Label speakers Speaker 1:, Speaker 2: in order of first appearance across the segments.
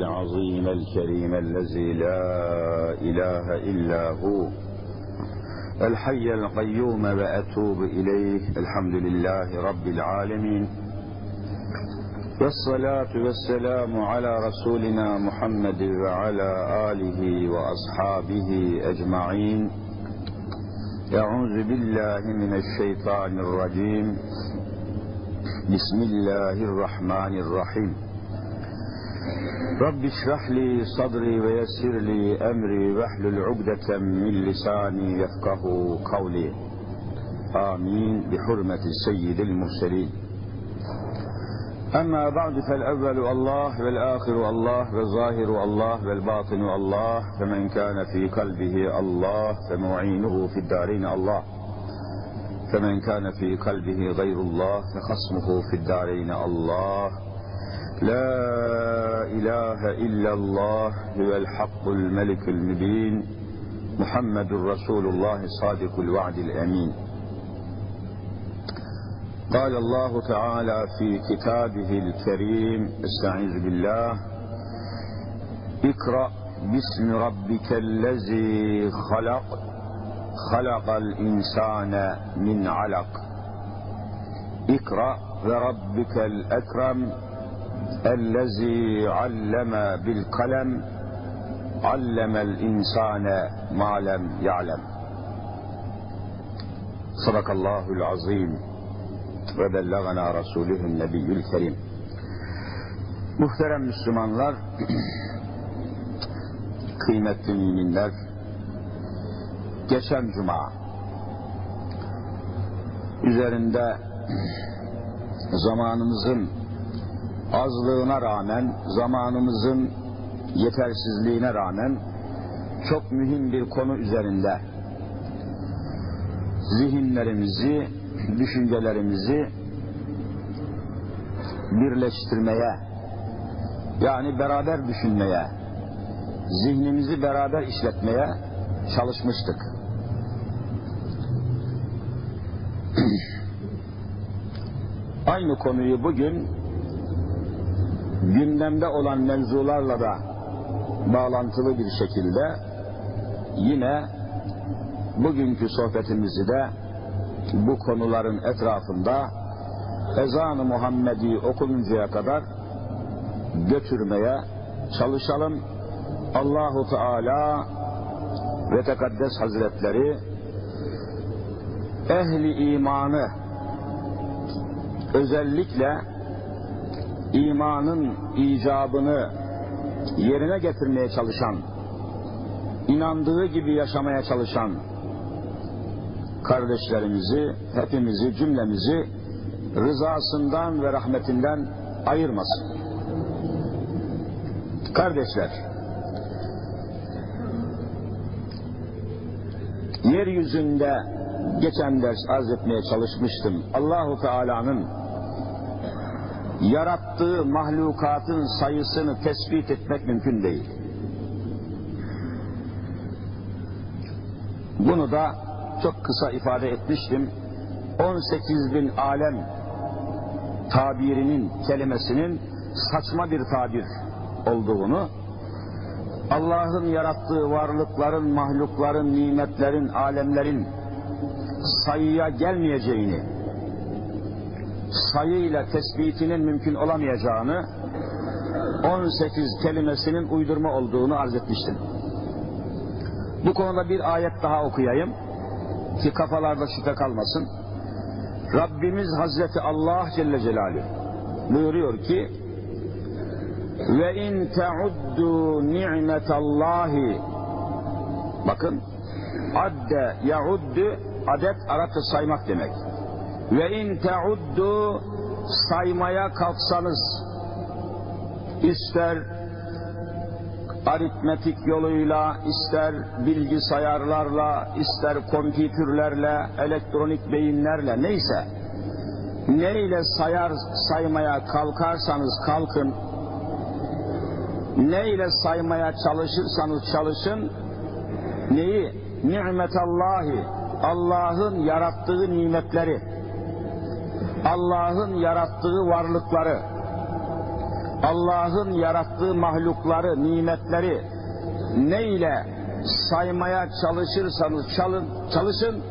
Speaker 1: العظيم الكريم الذي لا إله إلا هو. الحي القيوم وأتوب إليه. الحمد لله رب العالمين. والصلاة والسلام على رسولنا محمد وعلى آله وأصحابه أجمعين. أعوذ بالله من الشيطان الرجيم. بسم الله الرحمن الرحيم. رب اشرح لي صدري ويسر لي أمري واحلل عقدة من لساني يفقه قولي. آمين. بحرمة سيد المرسلين. أما بعد فالأول الله والآخر الله والظاهر الله والباطن الله فمن كان في قلبه الله فمعينه في الدارين الله. فمن كان في قلبه غير الله فخصمه في الدارين الله. لا إله إلا الله هو الحق الملك المبين محمد رسول الله صادق الوعد الأمين. قال الله تعالى في كتابه الكريم استعيذ بالله اقرأ باسم ربك الذي خلق خلق الإنسان من علق. اقرأ وربك الأكرم Ellezî alleme bil kalem allemel insane malem ya'lem. Sadakallahul azim ve bellagana rasulühün nebiyyül kerim. Muhterem Müslümanlar, kıymetli müminler, geçen cuma üzerinde zamanımızın azlığına rağmen, zamanımızın yetersizliğine rağmen çok mühim bir konu üzerinde zihinlerimizi, düşüncelerimizi birleştirmeye, yani beraber düşünmeye, zihnimizi beraber işletmeye çalışmıştık. Aynı konuyu bugün gündemde olan mevzularla da bağlantılı bir şekilde yine bugünkü sohbetimizi de bu konuların etrafında ezan-ı Muhammedi okununcaya kadar götürmeye çalışalım. Allahu Teala ve Tekaddes Hazretleri ehli imanı özellikle imanın icabını yerine getirmeye çalışan, inandığı gibi yaşamaya çalışan kardeşlerimizi, hepimizi, cümlemizi rızasından ve rahmetinden ayırmasın. Kardeşler, yeryüzünde geçen ders arz etmeye çalışmıştım. Allahu Teala'nın yarattığı mahlukatın sayısını tespit etmek mümkün değil. Bunu da çok kısa ifade etmiştim. 18 bin alem tabirinin, kelimesinin saçma bir tabir olduğunu, Allah'ın yarattığı varlıkların, mahlukların, nimetlerin, alemlerin sayıya gelmeyeceğini, sayıyla tespitinin mümkün olamayacağını 18 kelimesinin uydurma olduğunu arz etmiştim. Bu konuda bir ayet daha okuyayım ki kafalarda şüphe kalmasın. Rabbimiz Hazreti Allah Celle Celaluhu buyuruyor ki ve in teuddu ni'metallahi bakın adde yauddu adet Arapça saymak demek ve in teuddu saymaya kalksanız ister aritmetik yoluyla, ister bilgisayarlarla, ister kompütürlerle, elektronik beyinlerle neyse neyle sayar saymaya kalkarsanız kalkın neyle saymaya çalışırsanız çalışın neyi? Nimetallahi Allah'ın yarattığı nimetleri Allah'ın yarattığı varlıkları Allah'ın yarattığı mahlukları, nimetleri neyle saymaya çalışırsanız çalın, çalışın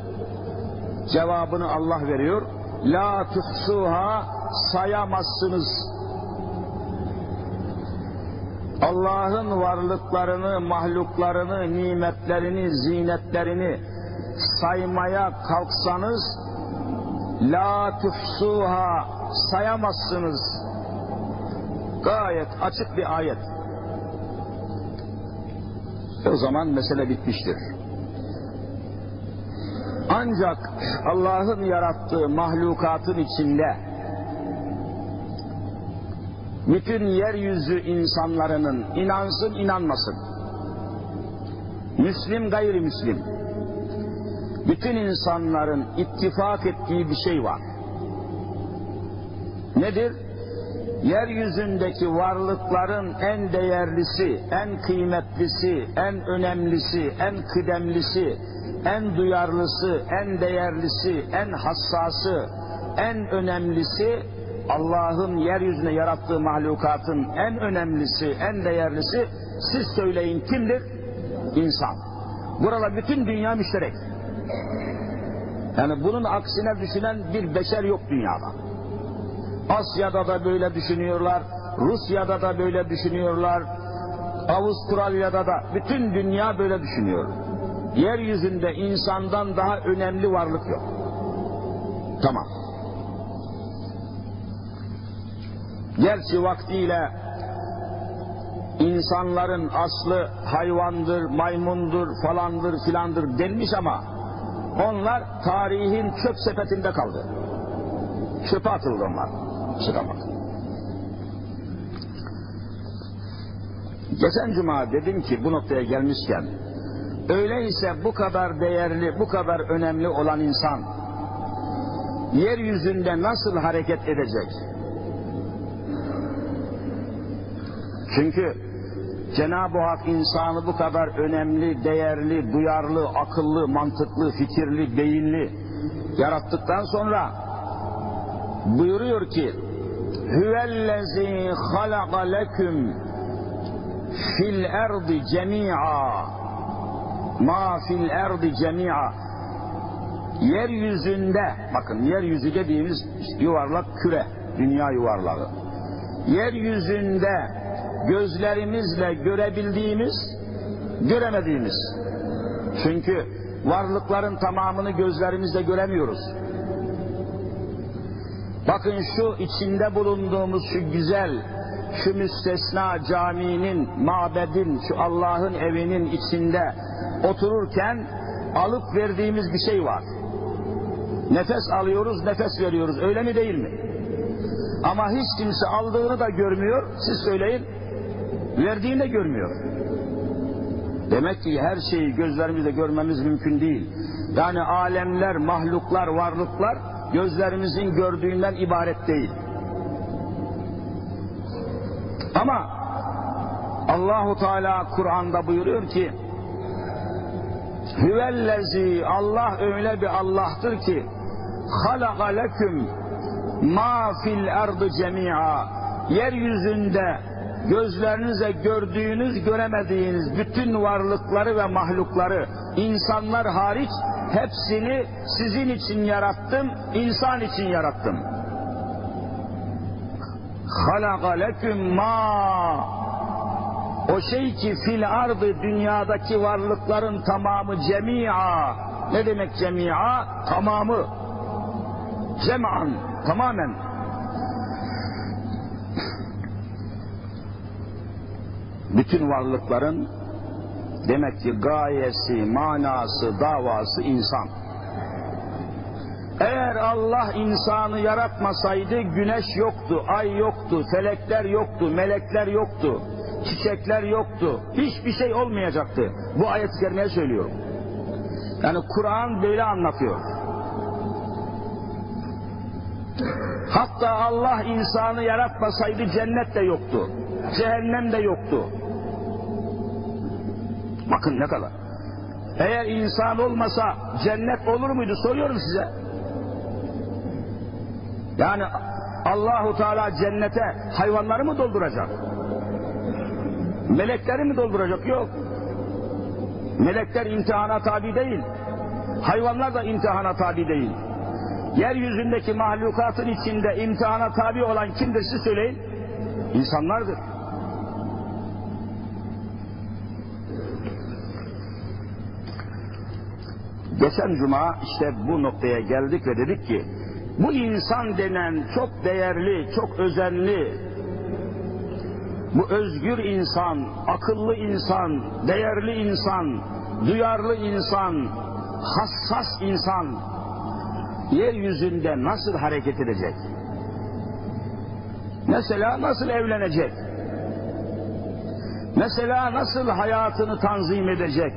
Speaker 1: cevabını Allah veriyor. La tuhsuha sayamazsınız. Allah'ın varlıklarını, mahluklarını, nimetlerini, zinetlerini saymaya kalksanız la tuhsuha sayamazsınız. Gayet açık bir ayet. O zaman mesele bitmiştir. Ancak Allah'ın yarattığı mahlukatın içinde bütün yeryüzü insanlarının inansın inanmasın. Müslim gayrimüslim. Bütün insanların ittifak ettiği bir şey var. Nedir? Yeryüzündeki varlıkların en değerlisi, en kıymetlisi, en önemlisi, en kıdemlisi, en duyarlısı, en değerlisi, en hassası, en önemlisi Allah'ın yeryüzüne yarattığı mahlukatın en önemlisi, en değerlisi siz söyleyin kimdir? İnsan. Burada bütün dünya müşterek. Yani bunun aksine düşünen bir beşer yok dünyada. Asya'da da böyle düşünüyorlar, Rusya'da da böyle düşünüyorlar, Avustralya'da da bütün dünya böyle düşünüyor. Yeryüzünde insandan daha önemli varlık yok. Tamam. Gerçi vaktiyle insanların aslı hayvandır, maymundur, falandır, filandır denmiş ama onlar tarihin çöp sepetinde kaldı. Çöpe atıldı onlar. Çıkamadı. Geçen cuma dedim ki bu noktaya gelmişken öyleyse bu kadar değerli, bu kadar önemli olan insan yeryüzünde nasıl hareket edecek? Çünkü Cenab-ı Hak insanı bu kadar önemli, değerli, duyarlı, akıllı, mantıklı, fikirli, beyinli yarattıktan sonra buyuruyor ki Hüvellezî halaka leküm fil erdi cemi'a ma fil erdi cemi'a yeryüzünde bakın yeryüzü dediğimiz yuvarlak küre dünya yuvarlağı. Yeryüzünde gözlerimizle görebildiğimiz göremediğimiz çünkü varlıkların tamamını gözlerimizle göremiyoruz bakın şu içinde bulunduğumuz şu güzel şu müstesna caminin, mabedin, şu Allah'ın evinin içinde otururken alıp verdiğimiz bir şey var. Nefes alıyoruz, nefes veriyoruz. Öyle mi değil mi? Ama hiç kimse aldığını da görmüyor. Siz söyleyin, verdiğini de görmüyor. Demek ki her şeyi gözlerimizle görmemiz mümkün değil. Yani alemler, mahluklar, varlıklar gözlerimizin gördüğünden ibaret değil. Ama Allahu Teala Kur'an'da buyuruyor ki Hüvellezi Allah öyle bir Allah'tır ki halaka leküm ma fil ardı cemi'a yeryüzünde gözlerinize gördüğünüz göremediğiniz bütün varlıkları ve mahlukları insanlar hariç hepsini sizin için yarattım insan için yarattım. halaka leküm ma o şey ki fil ardı dünyadaki varlıkların tamamı cemi'a. Ne demek cemi'a? Tamamı. Cem'an tamamen bütün varlıkların demek ki gayesi, manası, davası insan. Eğer Allah insanı yaratmasaydı güneş yoktu, ay yoktu, felekler yoktu, melekler yoktu, çiçekler yoktu. Hiçbir şey olmayacaktı. Bu ayet-i kerimeye söylüyorum. Yani Kur'an böyle anlatıyor. Hatta Allah insanı yaratmasaydı cennet de yoktu. Cehennem de yoktu. Bakın ne kadar. Eğer insan olmasa cennet olur muydu soruyorum size. Yani Allahu Teala cennete hayvanları mı dolduracak? Melekleri mi dolduracak? Yok. Melekler imtihana tabi değil. Hayvanlar da imtihana tabi değil. Yeryüzündeki mahlukatın içinde imtihana tabi olan kimdir siz söyleyin? İnsanlardır. Geçen cuma işte bu noktaya geldik ve dedik ki bu insan denen çok değerli, çok özenli, bu özgür insan, akıllı insan, değerli insan, duyarlı insan, hassas insan yeryüzünde nasıl hareket edecek? Mesela nasıl evlenecek? Mesela nasıl hayatını tanzim edecek?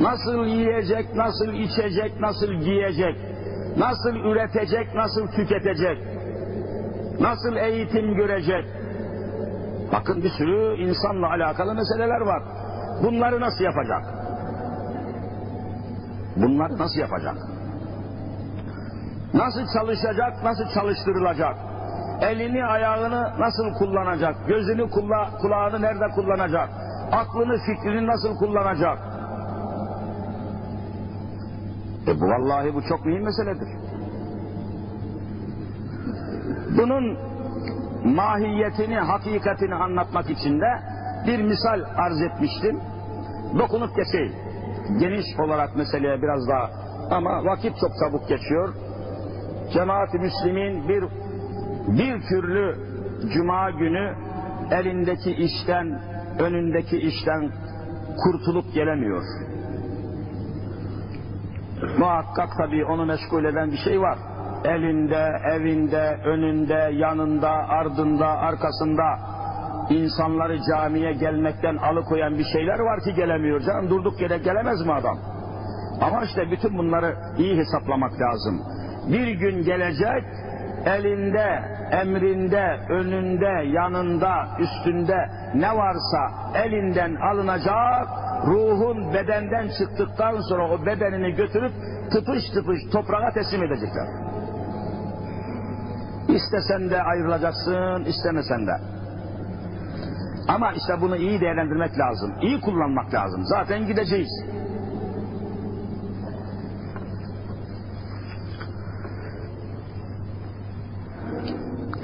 Speaker 1: Nasıl yiyecek, nasıl içecek, nasıl giyecek? Nasıl üretecek, nasıl tüketecek? Nasıl eğitim görecek? Bakın bir sürü insanla alakalı meseleler var. Bunları nasıl yapacak? Bunları nasıl yapacak? Nasıl çalışacak, nasıl çalıştırılacak? Elini, ayağını nasıl kullanacak? Gözünü, kula kulağını nerede kullanacak? Aklını, fikrini nasıl kullanacak? E bu vallahi bu çok mühim meseledir. Bunun mahiyetini, hakikatini anlatmak için de bir misal arz etmiştim. Dokunup geçeyim. Geniş olarak meseleye biraz daha ama vakit çok çabuk geçiyor. Cemaat-i Müslim'in bir bir türlü cuma günü elindeki işten, önündeki işten kurtulup gelemiyor. Muhakkak tabii onu meşgul eden bir şey var. Elinde, evinde, önünde, yanında, ardında, arkasında insanları camiye gelmekten alıkoyan bir şeyler var ki gelemiyor canım. Durduk yere gelemez mi adam? Ama işte bütün bunları iyi hesaplamak lazım. Bir gün gelecek, elinde, emrinde, önünde, yanında, üstünde ne varsa elinden alınacak, ruhun bedenden çıktıktan sonra o bedenini götürüp tıpış tıpış toprağa teslim edecekler. İstesen de ayrılacaksın, istemesen de. Ama işte bunu iyi değerlendirmek lazım. iyi kullanmak lazım. Zaten gideceğiz.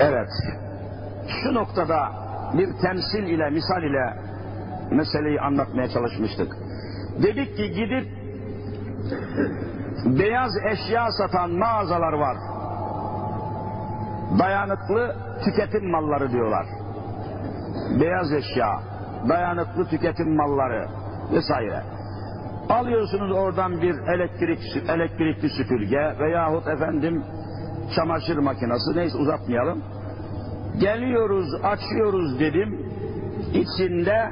Speaker 1: Evet. Şu noktada bir temsil ile, misal ile meseleyi anlatmaya çalışmıştık. Dedik ki gidip beyaz eşya satan mağazalar var. Dayanıklı tüketim malları diyorlar. Beyaz eşya, dayanıklı tüketim malları vesaire. Alıyorsunuz oradan bir elektrik elektrikli süpürge veyahut efendim çamaşır makinesi neyse uzatmayalım. Geliyoruz, açıyoruz dedim. İçinde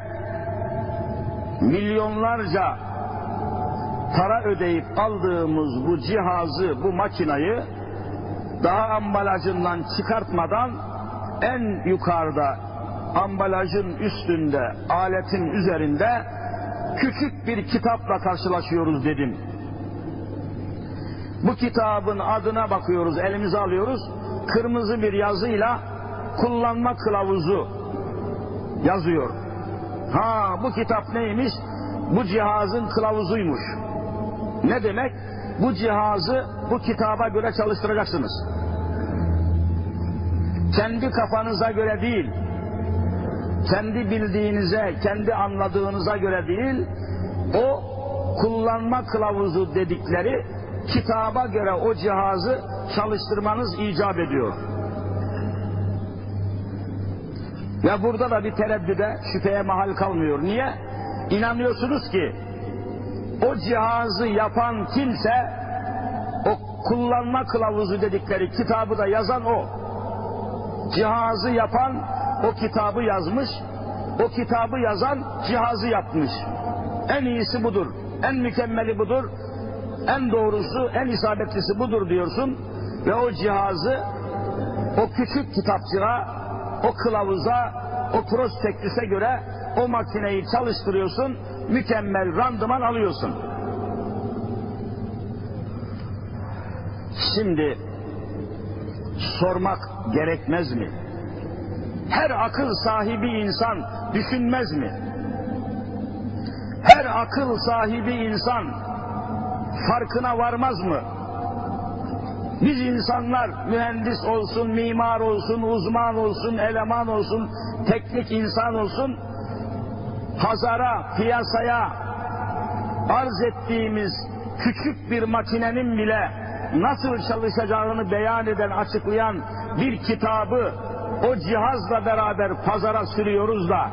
Speaker 1: milyonlarca para ödeyip aldığımız bu cihazı, bu makinayı daha ambalajından çıkartmadan en yukarıda ambalajın üstünde, aletin üzerinde küçük bir kitapla karşılaşıyoruz dedim. Bu kitabın adına bakıyoruz, elimize alıyoruz. Kırmızı bir yazıyla kullanma kılavuzu yazıyor. Ha bu kitap neymiş? Bu cihazın kılavuzuymuş. Ne demek? Bu cihazı bu kitaba göre çalıştıracaksınız. Kendi kafanıza göre değil, kendi bildiğinize, kendi anladığınıza göre değil, o kullanma kılavuzu dedikleri kitaba göre o cihazı çalıştırmanız icap ediyor. Ve burada da bir tereddüde, şüpheye mahal kalmıyor. Niye? İnanıyorsunuz ki o cihazı yapan kimse o kullanma kılavuzu dedikleri kitabı da yazan o. Cihazı yapan o kitabı yazmış, o kitabı yazan cihazı yapmış. En iyisi budur, en mükemmeli budur, en doğrusu, en isabetlisi budur diyorsun ve o cihazı o küçük kitapçığa, o kılavuza, o prospektüse göre o makineyi çalıştırıyorsun, mükemmel randıman alıyorsun. Şimdi
Speaker 2: sormak gerekmez mi? Her akıl sahibi insan düşünmez mi? Her akıl sahibi insan farkına varmaz mı? Biz insanlar mühendis olsun, mimar olsun, uzman olsun, eleman olsun, teknik insan olsun, pazara, piyasaya arz ettiğimiz küçük bir makinenin bile nasıl çalışacağını beyan eden, açıklayan bir kitabı o cihazla beraber pazara sürüyoruz da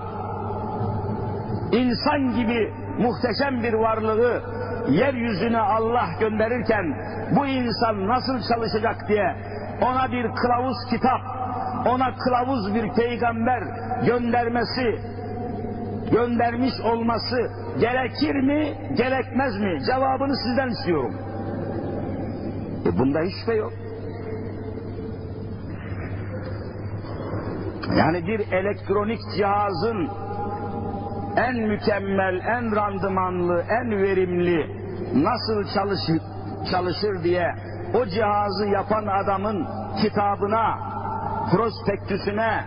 Speaker 2: insan gibi muhteşem bir varlığı yeryüzüne Allah gönderirken bu insan nasıl çalışacak diye ona bir kılavuz kitap, ona kılavuz bir peygamber göndermesi, göndermiş olması gerekir mi, gerekmez mi? Cevabını sizden istiyorum. E bunda hiç şüphe yok. Yani bir elektronik cihazın en mükemmel, en randımanlı, en verimli nasıl çalışır, çalışır diye o cihazı yapan adamın kitabına, prospektüsüne,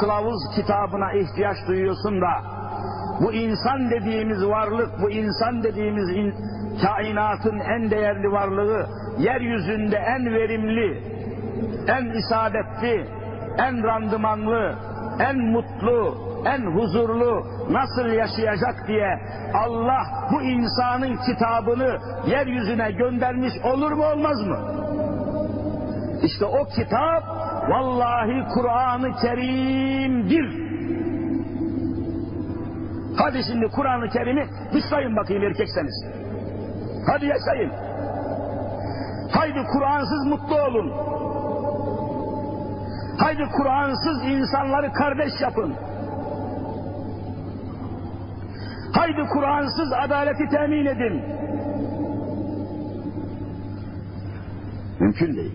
Speaker 2: kılavuz kitabına ihtiyaç duyuyorsun da bu insan dediğimiz varlık, bu insan dediğimiz in, kainatın en değerli varlığı, yeryüzünde en verimli, en isabetli, en randımanlı, en mutlu, en huzurlu nasıl yaşayacak diye Allah bu insanın kitabını yeryüzüne göndermiş olur mu olmaz mı? İşte o kitap vallahi Kur'an-ı Kerim'dir. Hadi şimdi Kur'an-ı Kerim'i dışlayın bakayım erkekseniz. Hadi yaşayın. Haydi Kur'ansız mutlu olun. Haydi Kur'ansız insanları kardeş yapın. Haydi Kur'ansız adaleti temin edin. Mümkün değil.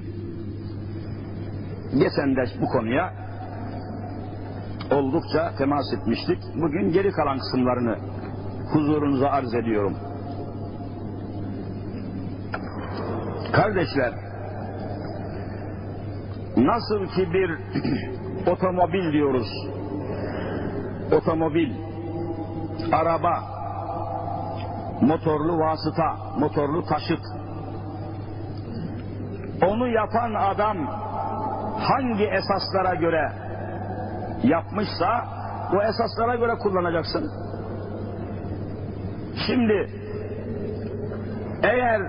Speaker 2: Geçen de bu konuya oldukça temas etmiştik. Bugün geri kalan kısımlarını huzurunuza arz ediyorum. Kardeşler, nasıl ki bir otomobil diyoruz, otomobil, araba, motorlu vasıta, motorlu taşıt, onu yapan adam hangi esaslara göre yapmışsa o esaslara göre kullanacaksın. Şimdi eğer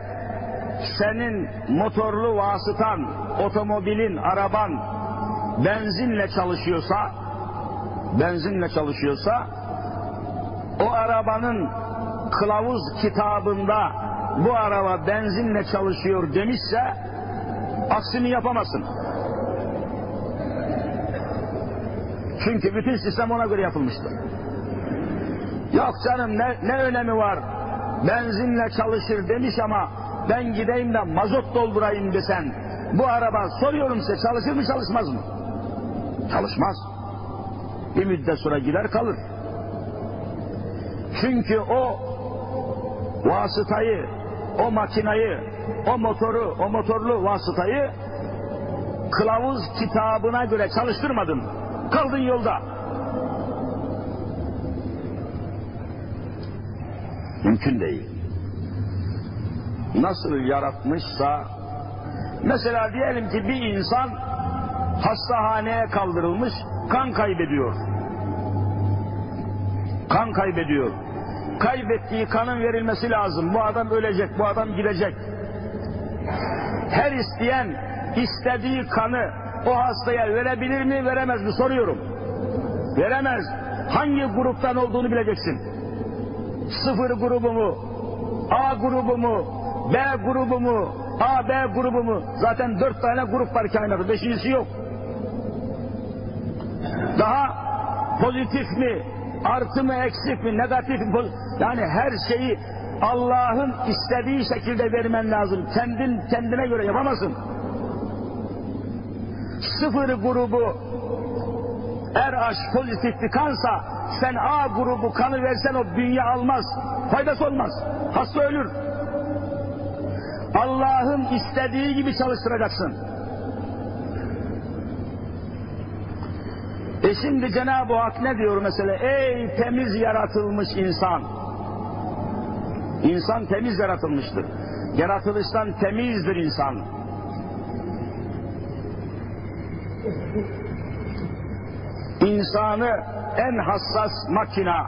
Speaker 2: senin motorlu vasıtan, otomobilin, araban benzinle çalışıyorsa, benzinle çalışıyorsa, o arabanın kılavuz kitabında bu araba benzinle çalışıyor demişse, aksini yapamazsın. Çünkü bütün sistem ona göre yapılmıştır. Yok canım ne, ne önemi var? Benzinle çalışır demiş ama ben gideyim de mazot doldurayım desen bu araba soruyorum size çalışır mı çalışmaz mı? Çalışmaz. Bir müddet sonra gider kalır. Çünkü o vasıtayı, o makinayı, o motoru, o motorlu vasıtayı kılavuz kitabına göre çalıştırmadın. Kaldın yolda. Mümkün değil. Nasıl yaratmışsa, mesela diyelim ki bir insan hastahaneye kaldırılmış, kan kaybediyor. Kan kaybediyor. Kaybettiği kanın verilmesi lazım. Bu adam ölecek, bu adam gidecek. Her isteyen istediği kanı o hastaya verebilir mi, veremez mi soruyorum. Veremez. Hangi gruptan olduğunu bileceksin. Sıfır grubu mu, A grubu mu, B grubu mu, A, B grubu mu? Zaten dört tane grup var kainatta, beşincisi yok. Daha pozitif mi, artı mı, eksik mi, negatif mi? Yani her şeyi Allah'ın istediği şekilde vermen lazım. Kendin kendine göre yapamazsın. Sıfır grubu RH pozitif bir kansa sen A grubu kanı versen o bünye almaz. Faydası olmaz. Hasta ölür. Allah'ın istediği gibi çalıştıracaksın. E şimdi Cenab-ı Hak ne diyor mesela? Ey temiz yaratılmış insan. İnsan temiz yaratılmıştır. Yaratılıştan temizdir insan. İnsanı en hassas makina,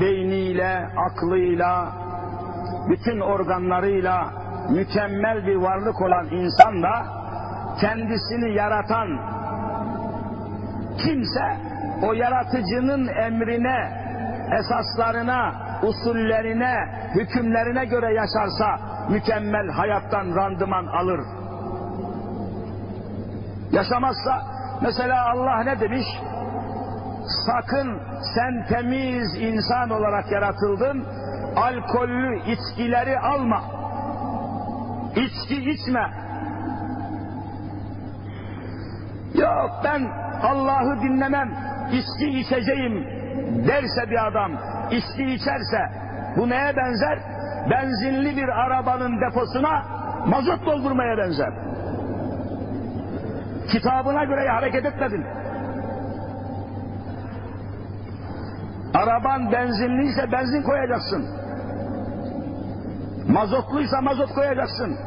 Speaker 2: beyniyle, aklıyla, bütün organlarıyla mükemmel bir varlık olan insan da kendisini yaratan kimse o yaratıcının emrine, esaslarına, usullerine, hükümlerine göre yaşarsa mükemmel hayattan randıman alır. Yaşamazsa mesela Allah ne demiş? Sakın sen temiz insan olarak yaratıldın, alkollü içkileri alma. İçki içme. Yok ben Allah'ı dinlemem, içki içeceğim derse bir adam, içki içerse bu neye benzer? Benzinli bir arabanın deposuna mazot doldurmaya benzer. Kitabına göre hareket etmedin. Araban benzinliyse benzin koyacaksın. Mazotluysa mazot koyacaksın.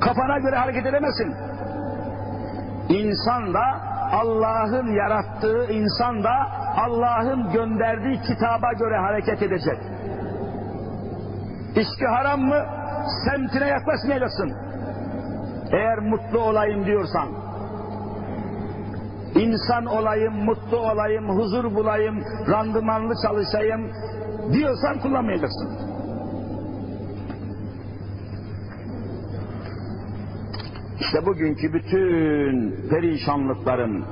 Speaker 2: Kafana göre hareket edemezsin. İnsan da Allah'ın yarattığı insan da Allah'ın gönderdiği kitaba göre hareket edecek. İçki haram mı? Semtine yaklaşmayacaksın. Eğer mutlu olayım diyorsan, insan olayım, mutlu olayım, huzur bulayım, randımanlı çalışayım diyorsan kullanmayacaksın. İşte bugünkü bütün perişanlıkların,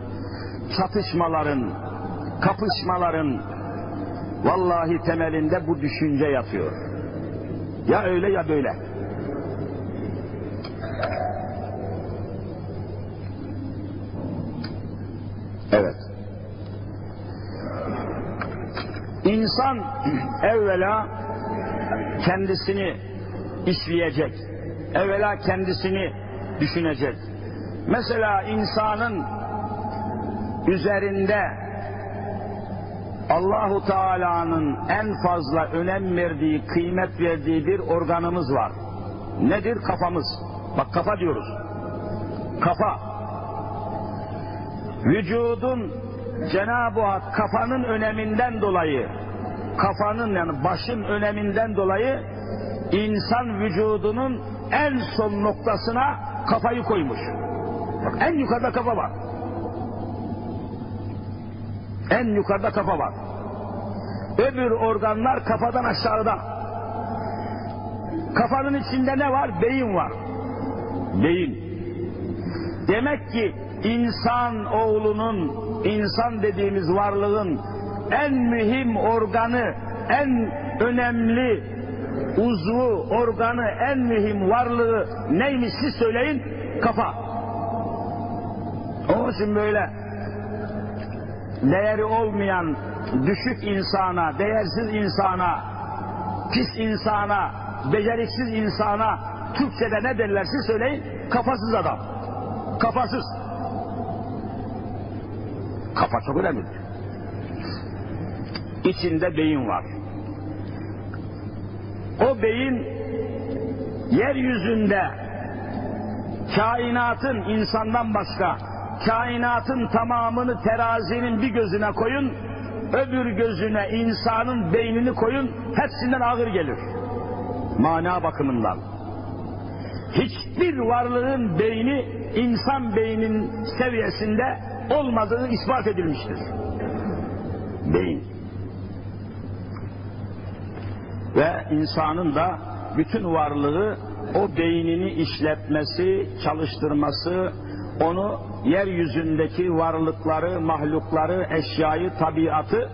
Speaker 2: çatışmaların, kapışmaların vallahi temelinde bu düşünce yatıyor. Ya öyle ya böyle. Evet. İnsan evvela kendisini işleyecek. Evvela kendisini düşünecek. Mesela insanın üzerinde Allahu Teala'nın en fazla önem verdiği, kıymet verdiği bir organımız var. Nedir? Kafamız. Bak kafa diyoruz. Kafa. Vücudun Cenab-ı Hak kafanın öneminden dolayı, kafanın yani başın öneminden dolayı insan vücudunun en son noktasına kafayı koymuş. Bak en yukarıda kafa var. En yukarıda kafa var. Öbür organlar kafadan aşağıda. Kafanın içinde ne var? Beyin var. Beyin. Demek ki insan oğlunun, insan dediğimiz varlığın en mühim organı, en önemli uzvu, organı, en mühim varlığı neymiş siz söyleyin? Kafa. Onun için böyle değeri olmayan düşük insana, değersiz insana, pis insana, beceriksiz insana Türkçe'de ne derler siz söyleyin? Kafasız adam. Kafasız. Kafa çok önemlidir. İçinde beyin var. O beyin yeryüzünde kainatın insandan başka kainatın tamamını terazinin bir gözüne koyun, öbür gözüne insanın beynini koyun, hepsinden ağır gelir. Mana bakımından. Hiçbir varlığın beyni insan beyninin seviyesinde olmadığı ispat edilmiştir. Beyin. Ve insanın da bütün varlığı o beynini işletmesi, çalıştırması, onu yeryüzündeki varlıkları, mahlukları, eşyayı, tabiatı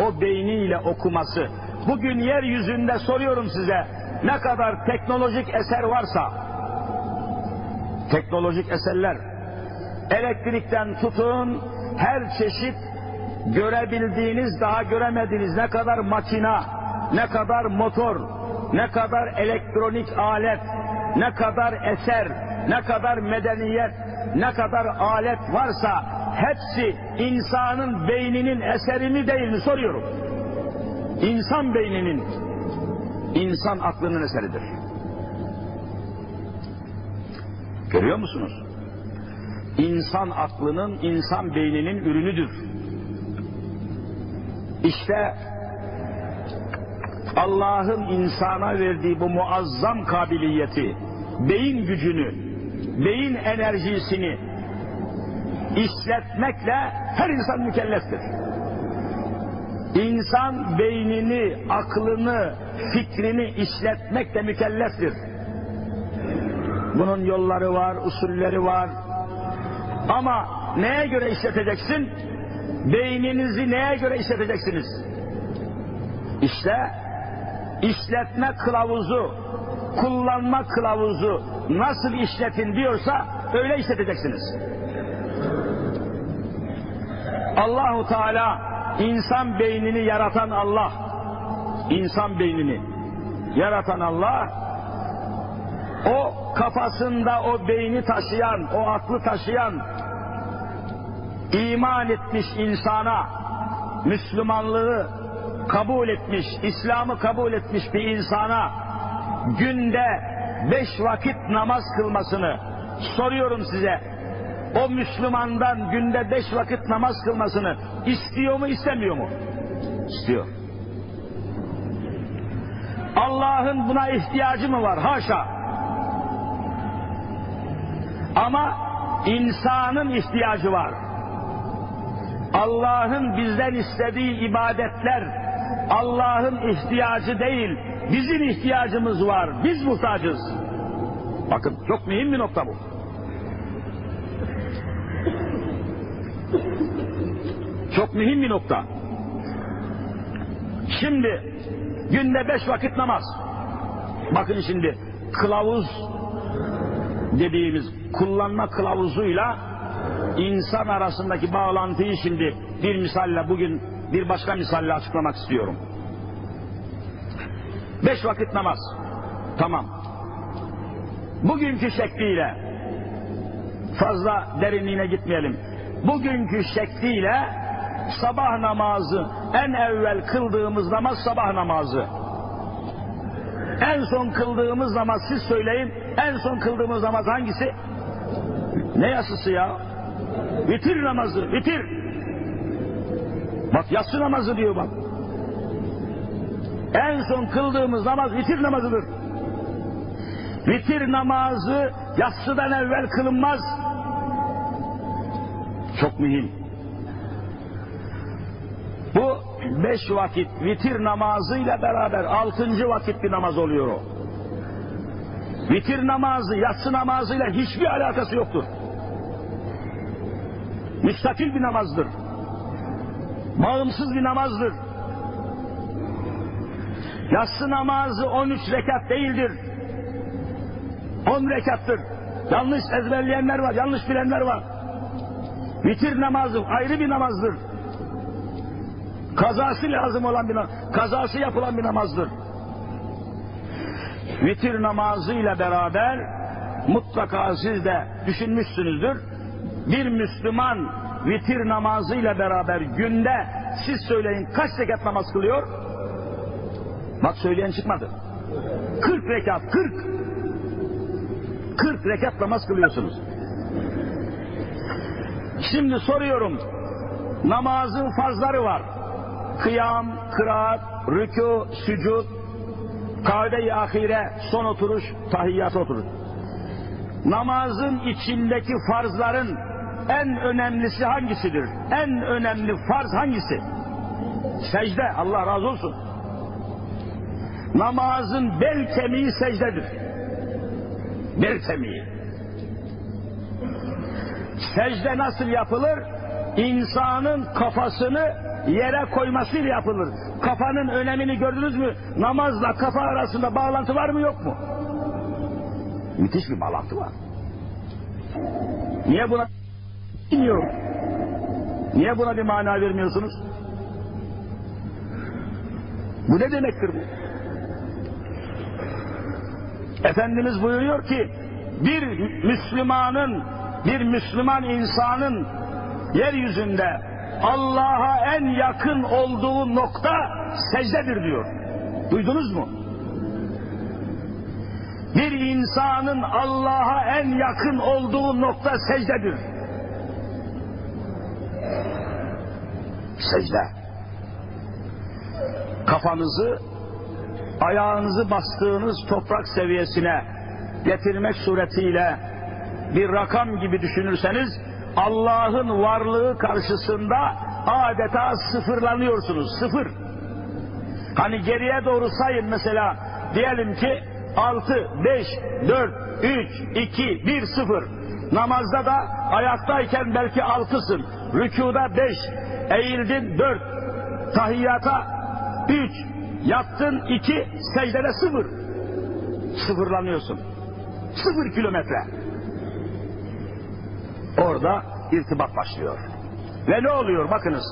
Speaker 2: o beyniyle okuması. Bugün yeryüzünde soruyorum size ne kadar teknolojik eser varsa teknolojik eserler elektrikten tutun her çeşit görebildiğiniz daha göremediğiniz ne kadar makina, ne kadar motor, ne kadar elektronik alet, ne kadar eser, ne kadar medeniyet, ne kadar alet varsa hepsi insanın beyninin eseri mi değil mi soruyorum. İnsan beyninin, insan aklının eseridir. Görüyor musunuz? İnsan aklının, insan beyninin ürünüdür. İşte Allah'ın insana verdiği bu muazzam kabiliyeti, beyin gücünü, beyin enerjisini işletmekle her insan mükelleftir. İnsan beynini, aklını, fikrini işletmekle mükelleftir. Bunun yolları var, usulleri var. Ama neye göre işleteceksin? Beyninizi neye göre işleteceksiniz? İşte işletme kılavuzu, kullanma kılavuzu nasıl işletin diyorsa öyle işleteceksiniz. Allahu Teala insan beynini yaratan Allah, insan beynini yaratan Allah, o kafasında o beyni taşıyan, o aklı taşıyan, iman etmiş insana, Müslümanlığı kabul etmiş, İslam'ı kabul etmiş bir insana günde beş vakit namaz kılmasını soruyorum size. O Müslümandan günde beş vakit namaz kılmasını istiyor mu istemiyor mu? İstiyor. Allah'ın buna ihtiyacı mı var? Haşa. Ama insanın ihtiyacı var. Allah'ın bizden istediği ibadetler Allah'ın ihtiyacı değil, bizim ihtiyacımız var. Biz muhtacız. Bakın çok mühim bir nokta bu. Çok mühim bir nokta. Şimdi günde beş vakit namaz. Bakın şimdi kılavuz dediğimiz kullanma kılavuzuyla insan arasındaki bağlantıyı şimdi bir misalle bugün bir başka misalle açıklamak istiyorum. Beş vakit namaz. Tamam. Bugünkü şekliyle fazla derinliğine gitmeyelim. Bugünkü şekliyle sabah namazı en evvel kıldığımız namaz sabah namazı. En son kıldığımız namaz siz söyleyin. En son kıldığımız namaz hangisi? Ne yasısı ya? Vitir namazı, vitir. Bak yatsı namazı diyor bak. En son kıldığımız namaz vitir namazıdır. Vitir namazı yatsıdan evvel kılınmaz. Çok mühim. Bu beş vakit vitir namazıyla beraber altıncı vakit bir namaz oluyor o. Vitir namazı yatsı namazıyla hiçbir alakası yoktur. Müstakil bir namazdır. Bağımsız bir namazdır. Yatsı namazı 13 rekat değildir. 10 rekattır. Yanlış ezberleyenler var, yanlış bilenler var. Vitir namazı ayrı bir namazdır. Kazası lazım olan bir kazası yapılan bir namazdır. Vitir namazıyla beraber mutlaka siz de düşünmüşsünüzdür. Bir Müslüman vitir namazıyla beraber günde siz söyleyin kaç rekat namaz kılıyor? Bak söyleyen çıkmadı. 40 rekat, 40. 40 rekat namaz kılıyorsunuz. Şimdi soruyorum. Namazın farzları var. Kıyam, kıraat, rükû, sücud, kavde-i ahire, son oturuş, tahiyyat oturuş. Namazın içindeki farzların en önemlisi hangisidir? En önemli farz hangisi? Secde, Allah razı olsun. Namazın bel kemiği secdedir. Bel kemiği. Secde nasıl yapılır? İnsanın kafasını yere koymasıyla yapılır. Kafanın önemini gördünüz mü? Namazla kafa arasında bağlantı var mı yok mu? Müthiş bir bağlantı var. Niye buna bilmiyorum. Niye buna bir mana vermiyorsunuz? Bu ne demektir bu? Efendimiz buyuruyor ki bir Müslümanın, bir Müslüman insanın yeryüzünde Allah'a en yakın olduğu nokta secdedir diyor. Duydunuz mu? Bir insanın Allah'a en yakın olduğu nokta secdedir. Secde. Kafanızı, ayağınızı bastığınız toprak seviyesine getirmek suretiyle bir rakam gibi düşünürseniz Allah'ın varlığı karşısında adeta sıfırlanıyorsunuz. Sıfır. Hani geriye doğru sayın mesela diyelim ki 6, 5, 4, 3, 2, 1, 0. Namazda da ayaktayken belki 6'sın. Rükuda 5, eğildin 4, tahiyyata 3, yattın 2, secdede 0. Sıfırlanıyorsun. 0 kilometre. Orada irtibat başlıyor. Ve ne oluyor bakınız.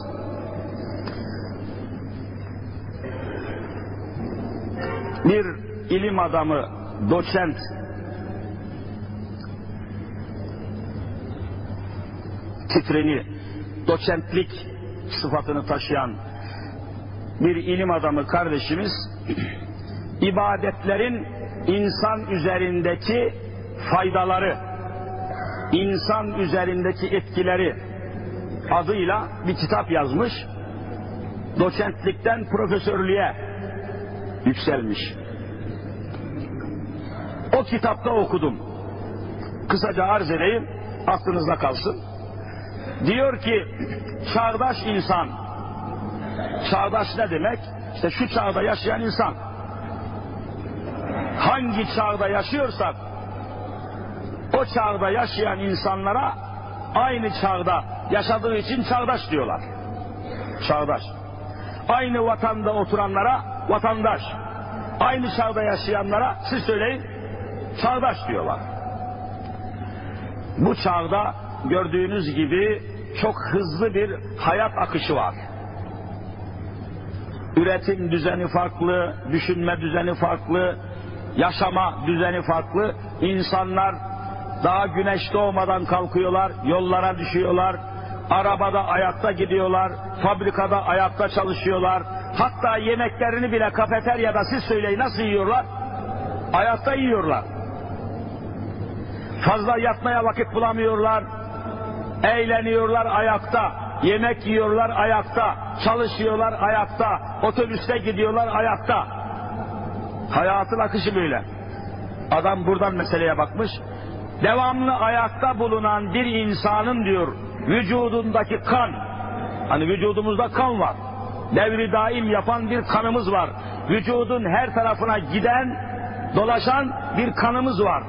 Speaker 2: Bir ilim adamı, doçent, titrini, doçentlik sıfatını taşıyan bir ilim adamı kardeşimiz ibadetlerin insan üzerindeki faydaları, insan üzerindeki etkileri adıyla bir kitap yazmış. Doçentlikten profesörlüğe yükselmiş. O kitapta okudum. Kısaca arz edeyim, aklınızda kalsın. Diyor ki, çağdaş insan, çağdaş ne demek? İşte şu çağda yaşayan insan. Hangi çağda yaşıyorsak, o çağda yaşayan insanlara aynı çağda yaşadığı için çağdaş diyorlar. Çağdaş. Aynı vatanda oturanlara vatandaş. Aynı çağda yaşayanlara siz söyleyin çağdaş diyorlar. Bu çağda gördüğünüz gibi çok hızlı bir hayat akışı var. Üretim düzeni farklı, düşünme düzeni farklı, yaşama düzeni farklı. İnsanlar daha güneş doğmadan kalkıyorlar, yollara düşüyorlar, arabada ayakta gidiyorlar, fabrikada ayakta çalışıyorlar. Hatta yemeklerini bile kafeteryada siz söyleyin nasıl yiyorlar? Ayakta yiyorlar. Fazla yatmaya vakit bulamıyorlar. Eğleniyorlar ayakta. Yemek yiyorlar ayakta. Çalışıyorlar ayakta. Otobüste gidiyorlar ayakta. Hayatın akışı böyle. Adam buradan meseleye bakmış. Devamlı ayakta bulunan bir insanın diyor vücudundaki kan, hani vücudumuzda kan var. Devri daim yapan bir kanımız var. Vücudun her tarafına giden, dolaşan bir kanımız var.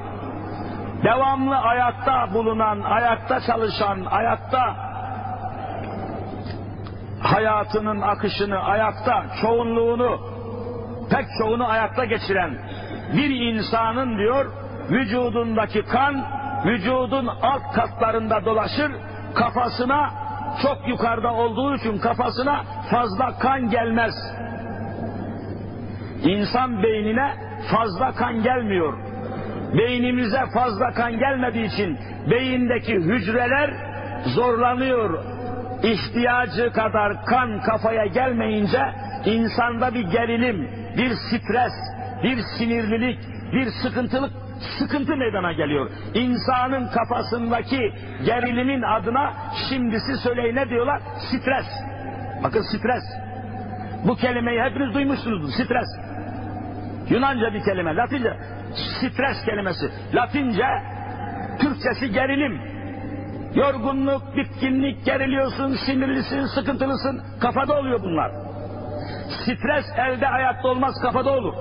Speaker 2: Devamlı ayakta bulunan, ayakta çalışan, ayakta hayatının akışını, ayakta çoğunluğunu, pek çoğunu ayakta geçiren bir insanın diyor, vücudundaki kan, vücudun alt katlarında dolaşır, kafasına çok yukarıda olduğu için kafasına fazla kan gelmez. İnsan beynine fazla kan gelmiyor. Beynimize fazla kan gelmediği için beyindeki hücreler zorlanıyor. İhtiyacı kadar kan kafaya gelmeyince insanda bir gerilim, bir stres, bir sinirlilik, bir sıkıntılık sıkıntı meydana geliyor. İnsanın kafasındaki gerilimin adına şimdisi söyleyin ne diyorlar? Stres. Bakın stres. Bu kelimeyi hepiniz duymuşsunuzdur. Stres. Yunanca bir kelime. Latince stres kelimesi. Latince Türkçesi gerilim. Yorgunluk, bitkinlik, geriliyorsun, sinirlisin, sıkıntılısın. Kafada oluyor bunlar. Stres elde ayakta olmaz kafada olur.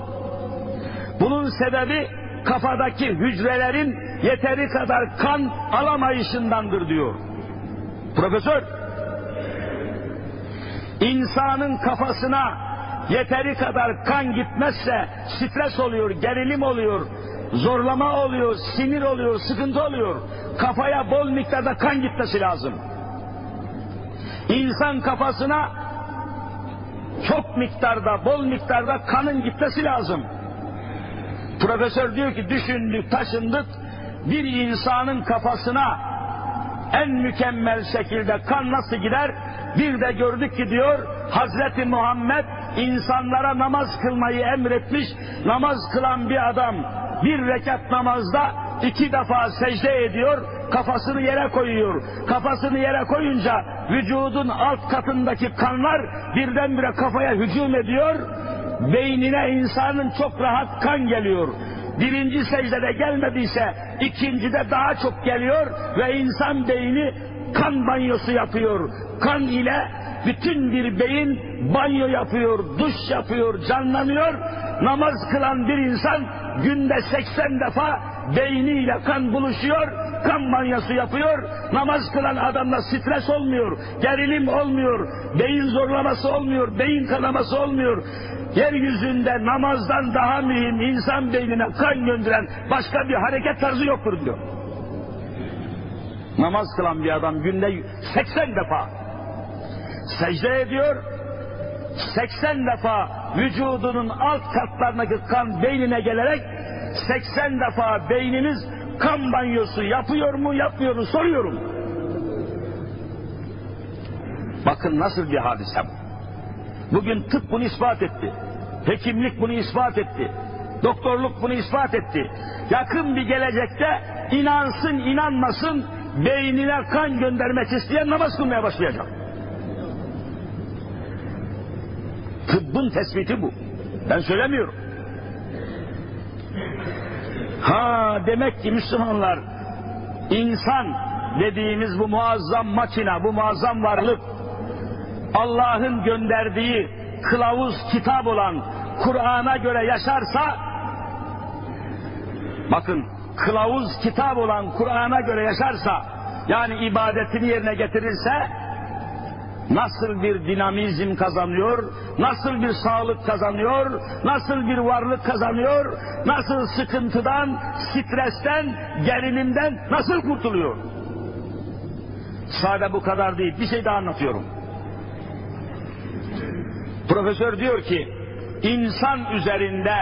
Speaker 2: Bunun sebebi kafadaki hücrelerin yeteri kadar kan alamayışındandır diyor. Profesör, insanın kafasına yeteri kadar kan gitmezse stres oluyor, gerilim oluyor, zorlama oluyor, sinir oluyor, sıkıntı oluyor. Kafaya bol miktarda kan gitmesi lazım. İnsan kafasına çok miktarda, bol miktarda kanın gitmesi lazım. Profesör diyor ki düşündük, taşındık, bir insanın kafasına en mükemmel şekilde kan nasıl gider? Bir de gördük ki diyor Hazreti Muhammed insanlara namaz kılmayı emretmiş. Namaz kılan bir adam bir rekat namazda iki defa secde ediyor, kafasını yere koyuyor. Kafasını yere koyunca vücudun alt katındaki kanlar birdenbire kafaya hücum ediyor. Beynine insanın çok rahat kan geliyor. Birinci secdede gelmediyse ikincide daha çok geliyor ve insan beyni kan banyosu yapıyor. Kan ile bütün bir beyin banyo yapıyor, duş yapıyor, canlanıyor. Namaz kılan bir insan günde 80 defa beyniyle kan buluşuyor, kan banyosu yapıyor. Namaz kılan adamda stres olmuyor, gerilim olmuyor, beyin zorlaması olmuyor, beyin kanaması olmuyor. Yeryüzünde namazdan daha mühim insan beynine kan gönderen başka bir hareket tarzı yoktur diyor. Namaz kılan bir adam günde 80 defa secde ediyor, 80 defa vücudunun alt katlarındaki kan beynine gelerek 80 defa beyniniz kan banyosu yapıyor mu yapmıyor mu soruyorum. Bakın nasıl bir hadise bu. Bugün tıp bunu ispat etti. Hekimlik bunu ispat etti. Doktorluk bunu ispat etti. Yakın bir gelecekte inansın inanmasın beynine kan göndermek isteyen namaz kılmaya başlayacak. Tıbbın tespiti bu. Ben söylemiyorum. Ha demek ki Müslümanlar insan dediğimiz bu muazzam makina, bu muazzam varlık Allah'ın gönderdiği kılavuz kitap olan Kur'an'a göre yaşarsa bakın kılavuz kitap olan Kur'an'a göre yaşarsa yani ibadetini yerine getirirse nasıl bir dinamizm kazanıyor, nasıl bir sağlık kazanıyor, nasıl bir varlık kazanıyor, nasıl sıkıntıdan, stresten, gerilimden nasıl kurtuluyor? Sade bu kadar değil, bir şey daha anlatıyorum. Profesör diyor ki, insan üzerinde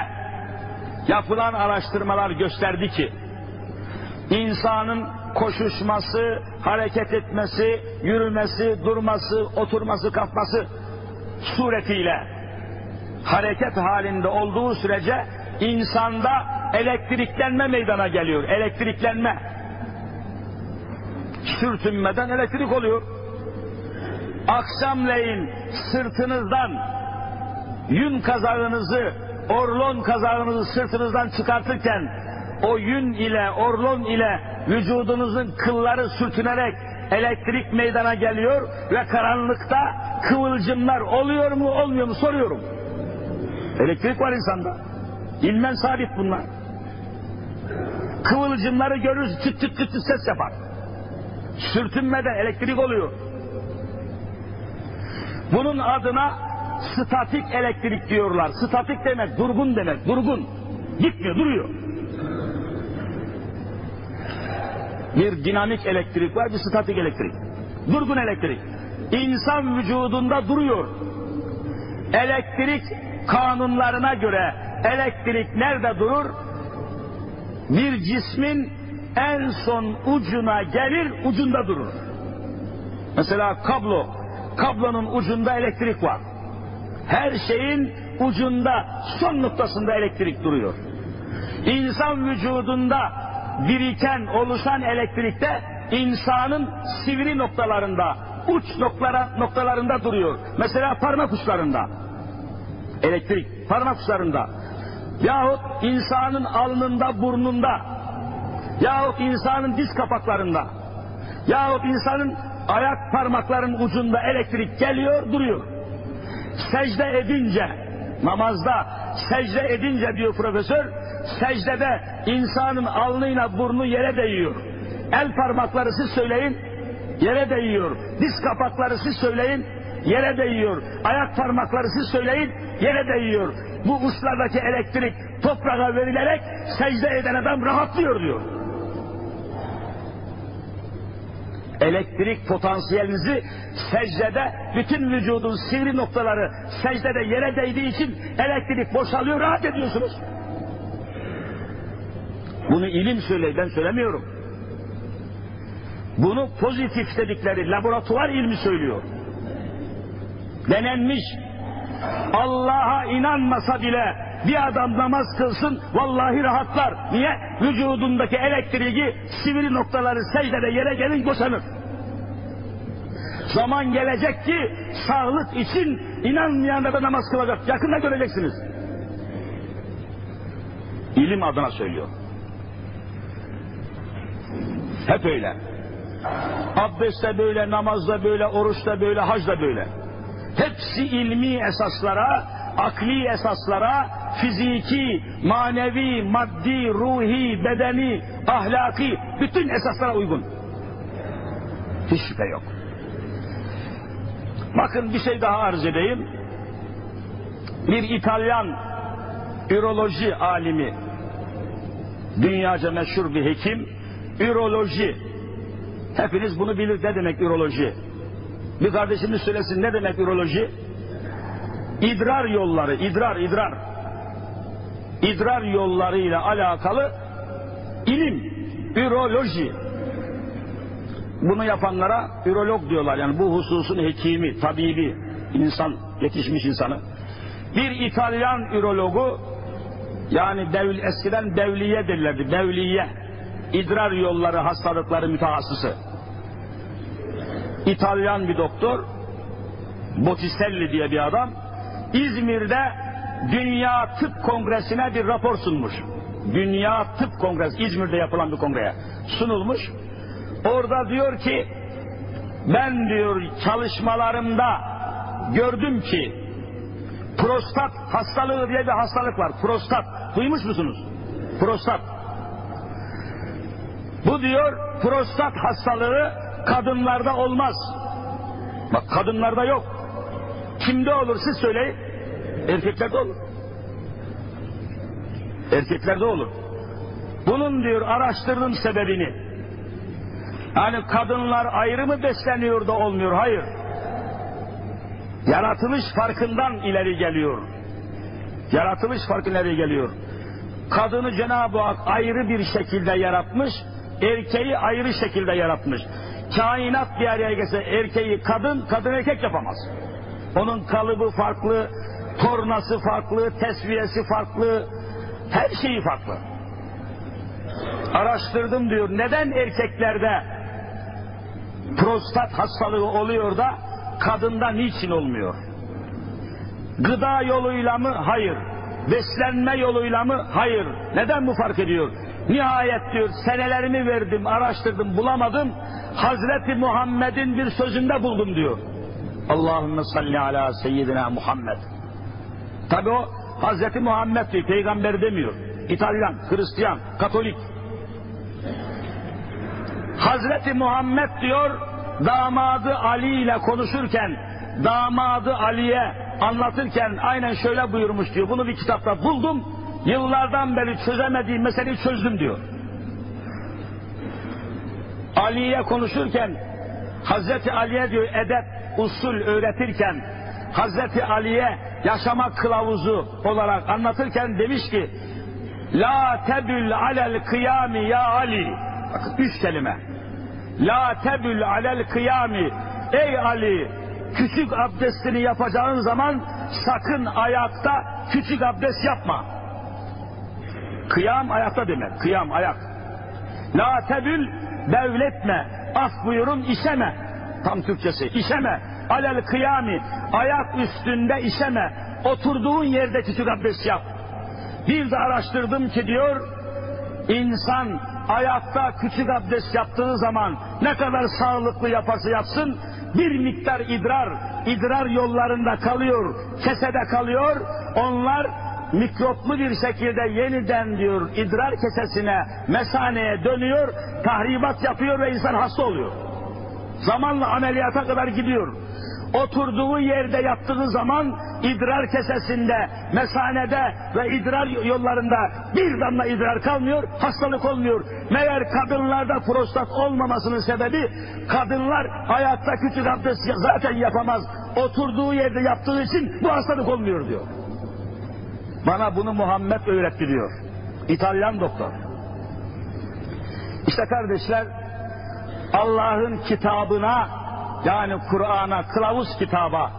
Speaker 2: yapılan araştırmalar gösterdi ki, insanın koşuşması, hareket etmesi, yürümesi, durması, oturması, kalkması suretiyle hareket halinde olduğu sürece insanda elektriklenme meydana geliyor. Elektriklenme. Sürtünmeden elektrik oluyor. Akşamleyin sırtınızdan yün kazağınızı, orlon kazağınızı sırtınızdan çıkartırken o yün ile, orlon ile vücudunuzun kılları sürtünerek elektrik meydana geliyor ve karanlıkta kıvılcımlar oluyor mu olmuyor mu soruyorum. Elektrik var insanda. İlmen sabit bunlar. Kıvılcımları görürüz çıt çıt çıt çıt ses yapar. Sürtünmeden elektrik oluyor. Bunun adına statik elektrik diyorlar. Statik demek durgun demek. Durgun. Gitmiyor duruyor. Bir dinamik elektrik var, bir statik elektrik. Durgun elektrik. İnsan vücudunda duruyor. Elektrik kanunlarına göre elektrik nerede durur? Bir cismin en son ucuna gelir, ucunda durur. Mesela kablo, kablonun ucunda elektrik var. Her şeyin ucunda, son noktasında elektrik duruyor. İnsan vücudunda biriken, oluşan elektrikte insanın sivri noktalarında, uç noktalara, noktalarında duruyor. Mesela parmak uçlarında. Elektrik parmak uçlarında. Yahut insanın alnında, burnunda. Yahut insanın diz kapaklarında. Yahut insanın ayak parmaklarının ucunda elektrik geliyor, duruyor. Secde edince, namazda secde edince diyor profesör, secdede insanın alnıyla burnu yere değiyor. El parmakları siz söyleyin, yere değiyor. Diz kapakları siz söyleyin, yere değiyor. Ayak parmakları siz söyleyin, yere değiyor. Bu uçlardaki elektrik toprağa verilerek secde eden adam rahatlıyor diyor. Elektrik potansiyelinizi secdede bütün vücudun sivri noktaları secdede yere değdiği için elektrik boşalıyor, rahat ediyorsunuz. Bunu ilim söylüyor, ben söylemiyorum. Bunu pozitif dedikleri laboratuvar ilmi söylüyor. Denenmiş. Allah'a inanmasa bile bir adam namaz kılsın vallahi rahatlar. Niye? Vücudundaki elektriği sivri noktaları secdede yere gelin boşanır. Zaman gelecek ki sağlık için inanmayan da namaz kılacak. Yakında göreceksiniz. İlim adına söylüyor. Hep öyle. Abdestte böyle, namazda böyle, oruçta böyle, hacda böyle. Hepsi ilmi esaslara, akli esaslara, fiziki, manevi, maddi, ruhi, bedeni, ahlaki, bütün esaslara uygun. Hiç şüphe yok. Bakın bir şey daha arz edeyim. Bir İtalyan üroloji alimi, dünyaca meşhur bir hekim, üroloji. Hepiniz bunu bilir ne demek üroloji. Bir kardeşimiz söylesin ne demek üroloji? İdrar yolları, idrar, idrar. İdrar yollarıyla alakalı ilim, üroloji. Bunu yapanlara ürolog diyorlar. Yani bu hususun hekimi, tabibi, insan, yetişmiş insanı. Bir İtalyan ürologu, yani devl, eskiden devliye derlerdi, devliye. İdrar yolları hastalıkları mütehassısı. İtalyan bir doktor, Botticelli diye bir adam, İzmir'de Dünya Tıp Kongresi'ne bir rapor sunmuş. Dünya Tıp Kongresi, İzmir'de yapılan bir kongreye sunulmuş. Orada diyor ki, ben diyor çalışmalarımda gördüm ki prostat hastalığı diye bir hastalık var. Prostat. Duymuş musunuz? Prostat. Bu diyor prostat hastalığı kadınlarda olmaz. Bak kadınlarda yok. Kimde olur siz söyleyin. Erkeklerde olur. Erkeklerde olur. Bunun diyor araştırdım sebebini. Yani kadınlar ayrı mı besleniyor da olmuyor? Hayır. Yaratılış farkından ileri geliyor. Yaratılış farkı ileri geliyor. Kadını Cenab-ı Hak ayrı bir şekilde yaratmış, erkeği ayrı şekilde yaratmış. Kainat bir araya gelse erkeği kadın, kadın erkek yapamaz. Onun kalıbı farklı, tornası farklı, tesviyesi farklı, her şeyi farklı. Araştırdım diyor, neden erkeklerde prostat hastalığı oluyor da kadında niçin olmuyor? Gıda yoluyla mı? Hayır. Beslenme yoluyla mı? Hayır. Neden bu fark ediyor? Nihayet diyor senelerimi verdim, araştırdım, bulamadım. Hazreti Muhammed'in bir sözünde buldum diyor. Allahümme salli ala seyyidina Muhammed. Tabi o Hazreti Muhammed diyor, peygamber demiyor. İtalyan, Hristiyan, Katolik. Hazreti Muhammed diyor, damadı Ali ile konuşurken, damadı Ali'ye anlatırken aynen şöyle buyurmuş diyor. Bunu bir kitapta buldum, yıllardan beri çözemediğim meseleyi çözdüm diyor. Ali'ye konuşurken, Hazreti Ali'ye diyor edep, usul öğretirken, Hazreti Ali'ye yaşama kılavuzu olarak anlatırken demiş ki, La tebül alel kıyami ya Ali. Bakın üç kelime. La tebül alel kıyami. Ey Ali, küçük abdestini yapacağın zaman sakın ayakta küçük abdest yapma. Kıyam ayakta demek. Kıyam ayak. La tebül devletme. Af buyurun işeme. Tam Türkçesi. İşeme. Alel kıyami. Ayak üstünde işeme. Oturduğun yerde küçük abdest yap. Bir de araştırdım ki diyor, insan ayakta küçük abdest yaptığı zaman ne kadar sağlıklı yaparsa yapsın, bir miktar idrar, idrar yollarında kalıyor, kesede kalıyor, onlar mikroplu bir şekilde yeniden diyor idrar kesesine, mesaneye dönüyor, tahribat yapıyor ve insan hasta oluyor. Zamanla ameliyata kadar gidiyor oturduğu yerde yaptığı zaman idrar kesesinde, mesanede ve idrar yollarında bir damla idrar kalmıyor, hastalık olmuyor. Meğer kadınlarda prostat olmamasının sebebi kadınlar hayatta küçük abdest zaten yapamaz. Oturduğu yerde yaptığı için bu hastalık olmuyor diyor. Bana bunu Muhammed öğretti diyor. İtalyan doktor. İşte kardeşler Allah'ın kitabına yani Kur'an'a, kılavuz kitaba,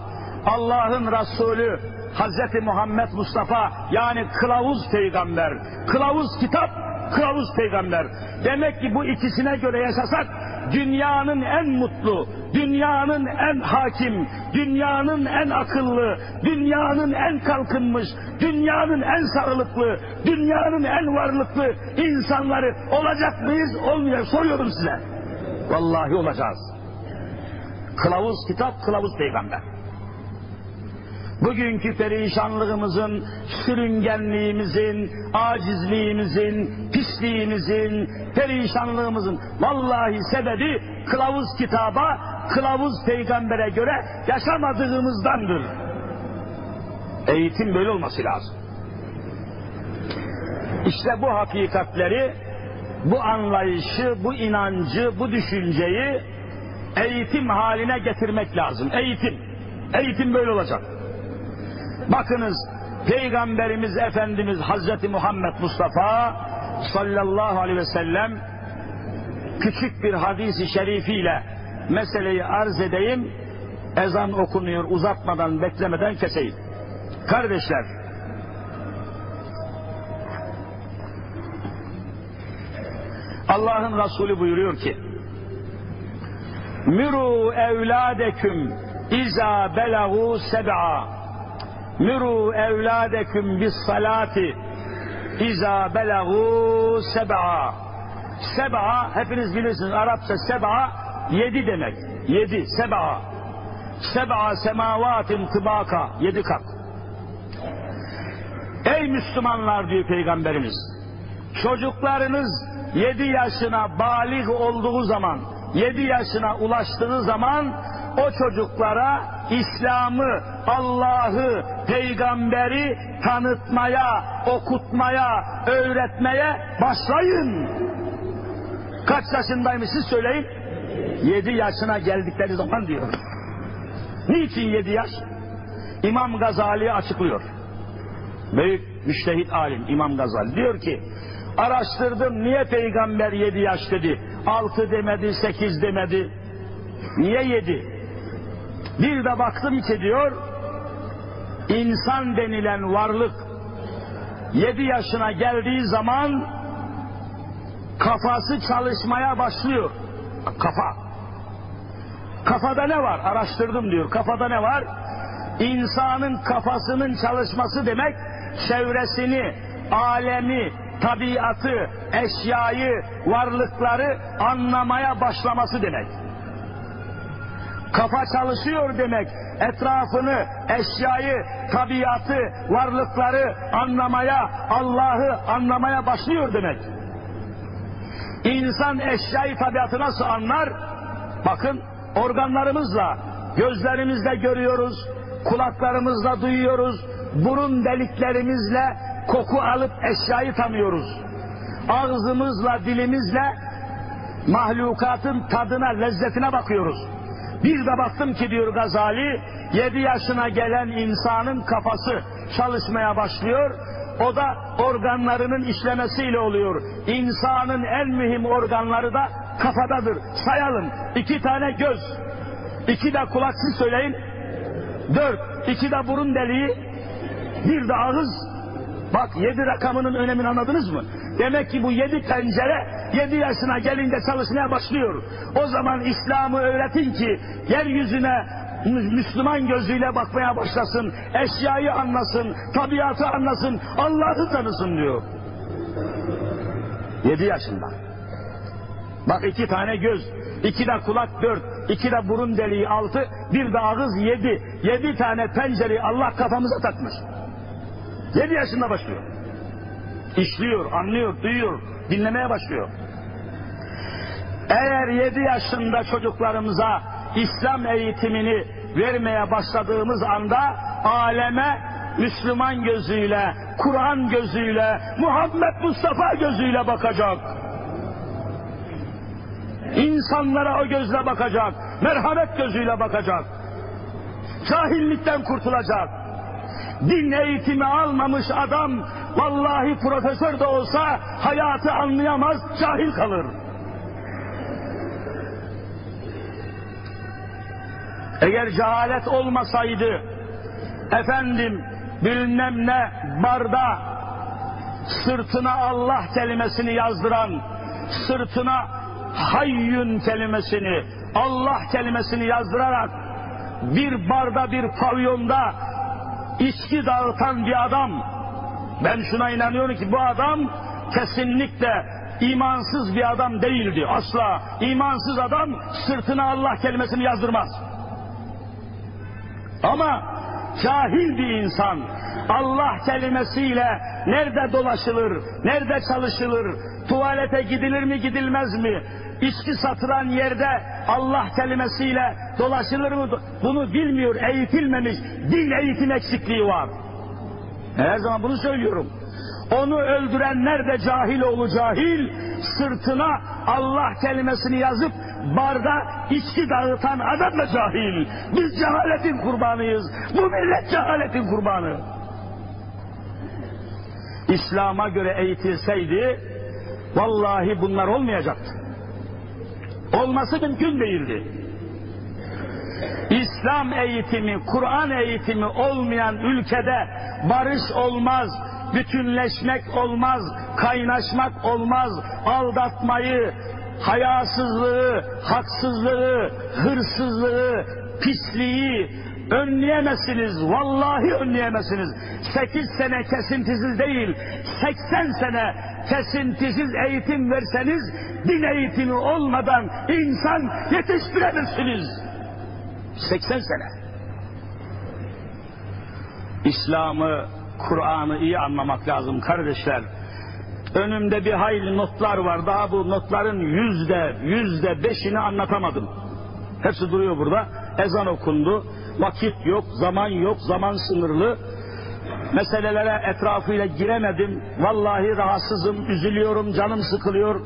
Speaker 2: Allah'ın Resulü Hz. Muhammed Mustafa yani kılavuz peygamber, kılavuz kitap, kılavuz peygamber. Demek ki bu ikisine göre yaşasak dünyanın en mutlu, dünyanın en hakim, dünyanın en akıllı, dünyanın en kalkınmış, dünyanın en sağlıklı, dünyanın en varlıklı insanları olacak mıyız, olmayacak soruyorum size. Vallahi olacağız. Kılavuz kitap, kılavuz peygamber. Bugünkü perişanlığımızın, sürüngenliğimizin, acizliğimizin, pisliğimizin, perişanlığımızın vallahi sebebi kılavuz kitaba, kılavuz peygambere göre yaşamadığımızdandır. Eğitim böyle olması lazım. İşte bu hakikatleri, bu anlayışı, bu inancı, bu düşünceyi eğitim haline getirmek lazım. Eğitim. Eğitim böyle olacak. Bakınız Peygamberimiz Efendimiz Hazreti Muhammed Mustafa sallallahu aleyhi ve sellem küçük bir hadisi şerifiyle meseleyi arz edeyim. Ezan okunuyor uzatmadan beklemeden keseyim. Kardeşler Allah'ın Resulü buyuruyor ki Miru evladeküm iza belagu seb'a Miru evladeküm bis salati iza belagu seb'a Seb'a hepiniz bilirsiniz Arapça seb'a yedi demek. Yedi seb'a. Seb'a semavatin tıbaka yedi kat. Ey Müslümanlar diyor Peygamberimiz. Çocuklarınız yedi yaşına balik olduğu zaman, yedi yaşına ulaştığı zaman o çocuklara İslam'ı, Allah'ı, peygamberi tanıtmaya, okutmaya, öğretmeye başlayın. Kaç yaşındaymış söyleyin? Yedi yaşına geldikleri zaman diyor. Niçin yedi yaş? İmam Gazali açıklıyor. Büyük müştehit alim İmam Gazali diyor ki araştırdım niye peygamber yedi yaş dedi. Altı demedi, sekiz demedi. Niye yedi? Bir de baktım ki diyor, insan denilen varlık yedi yaşına geldiği zaman kafası çalışmaya başlıyor. Kafa. Kafada ne var? Araştırdım diyor. Kafada ne var? İnsanın kafasının çalışması demek çevresini, alemi, tabiatı, eşyayı, varlıkları anlamaya başlaması demek. Kafa çalışıyor demek. Etrafını, eşyayı, tabiatı, varlıkları anlamaya, Allah'ı anlamaya başlıyor demek. İnsan eşyayı, tabiatı nasıl anlar? Bakın organlarımızla, gözlerimizle görüyoruz, kulaklarımızla duyuyoruz, burun deliklerimizle koku alıp eşyayı tanıyoruz. Ağzımızla, dilimizle mahlukatın tadına, lezzetine bakıyoruz. Bir de baktım ki diyor Gazali, yedi yaşına gelen insanın kafası çalışmaya başlıyor. O da organlarının işlemesiyle oluyor. İnsanın en mühim organları da kafadadır. Sayalım. İki tane göz, iki de kulak siz söyleyin. Dört, iki de burun deliği, bir de ağız. Bak yedi rakamının önemini anladınız mı? Demek ki bu yedi pencere yedi yaşına gelince çalışmaya başlıyor. O zaman İslam'ı öğretin ki yeryüzüne Müslüman gözüyle bakmaya başlasın, eşyayı anlasın, tabiatı anlasın, Allah'ı tanısın diyor. Yedi yaşında. Bak iki tane göz, iki de kulak dört, iki de burun deliği altı, bir de ağız yedi. Yedi tane pencereyi Allah kafamıza takmış. Yedi yaşında başlıyor. İşliyor, anlıyor, duyuyor, dinlemeye başlıyor. Eğer yedi yaşında çocuklarımıza İslam eğitimini vermeye başladığımız anda aleme Müslüman gözüyle, Kur'an gözüyle, Muhammed Mustafa gözüyle bakacak. İnsanlara o gözle bakacak, merhamet gözüyle bakacak. Cahillikten kurtulacak. Din eğitimi almamış adam vallahi profesör de olsa hayatı anlayamaz, cahil kalır. Eğer cehalet olmasaydı, efendim bilmem ne barda sırtına Allah kelimesini yazdıran, sırtına hayyün kelimesini, Allah kelimesini yazdırarak bir barda bir pavyonda içki dağıtan bir adam, ben şuna inanıyorum ki bu adam kesinlikle imansız bir adam değildi. Asla imansız adam sırtına Allah kelimesini yazdırmaz. Ama cahil bir insan Allah kelimesiyle nerede dolaşılır, nerede çalışılır, tuvalete gidilir mi gidilmez mi, içki satılan yerde Allah kelimesiyle dolaşılır mı bunu bilmiyor, eğitilmemiş, din eğitim eksikliği var. Her zaman bunu söylüyorum. Onu öldürenler de cahil oğlu cahil, sırtına Allah kelimesini yazıp barda içki dağıtan adam da cahil. Biz cehaletin kurbanıyız. Bu millet cehaletin kurbanı. İslam'a göre eğitilseydi vallahi bunlar olmayacaktı. Olması mümkün değildi. İslam eğitimi, Kur'an eğitimi olmayan ülkede barış olmaz, bütünleşmek olmaz, kaynaşmak olmaz, aldatmayı, hayasızlığı, haksızlığı, hırsızlığı, pisliği önleyemezsiniz. Vallahi önleyemezsiniz. Sekiz sene kesintisiz değil, seksen sene kesintisiz eğitim verseniz din eğitimi olmadan insan yetiştiremezsiniz. Seksen sene. İslam'ı, Kur'an'ı iyi anlamak lazım kardeşler. Önümde bir hayli notlar var. Daha bu notların yüzde, yüzde beşini anlatamadım. Hepsi duruyor burada. Ezan okundu. Vakit yok, zaman yok, zaman sınırlı. Meselelere etrafıyla giremedim. Vallahi rahatsızım, üzülüyorum, canım sıkılıyor.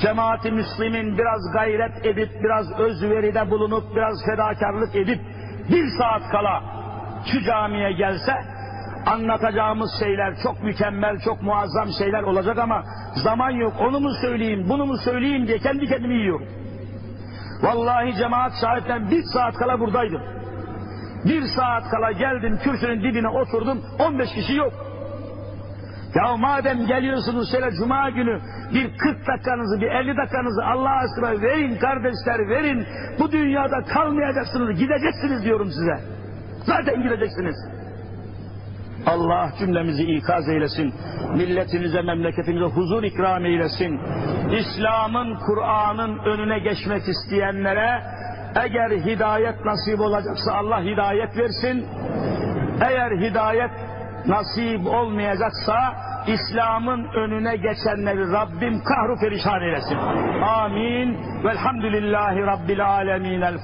Speaker 2: Cemaati Müslim'in biraz gayret edip, biraz özveride bulunup, biraz fedakarlık edip, bir saat kala şu camiye gelse, anlatacağımız şeyler çok mükemmel, çok muazzam şeyler olacak ama zaman yok. Onu mu söyleyeyim, bunu mu söyleyeyim diye kendi kendimi yiyorum. Vallahi cemaat şahitten bir saat kala buradaydım. Bir saat kala geldim kürsünün dibine oturdum 15 kişi yok. Ya madem geliyorsunuz şöyle cuma günü bir 40 dakikanızı bir 50 dakikanızı Allah aşkına verin kardeşler verin. Bu dünyada kalmayacaksınız gideceksiniz diyorum size. Zaten gideceksiniz. Allah cümlemizi ikaz eylesin. Milletimize, memleketimize huzur ikram eylesin. İslam'ın, Kur'an'ın önüne geçmek isteyenlere eğer hidayet nasip olacaksa Allah hidayet versin. Eğer hidayet nasip olmayacaksa İslam'ın önüne geçenleri Rabbim kahru perişan eylesin. Amin. Velhamdülillahi Rabbil alemin. El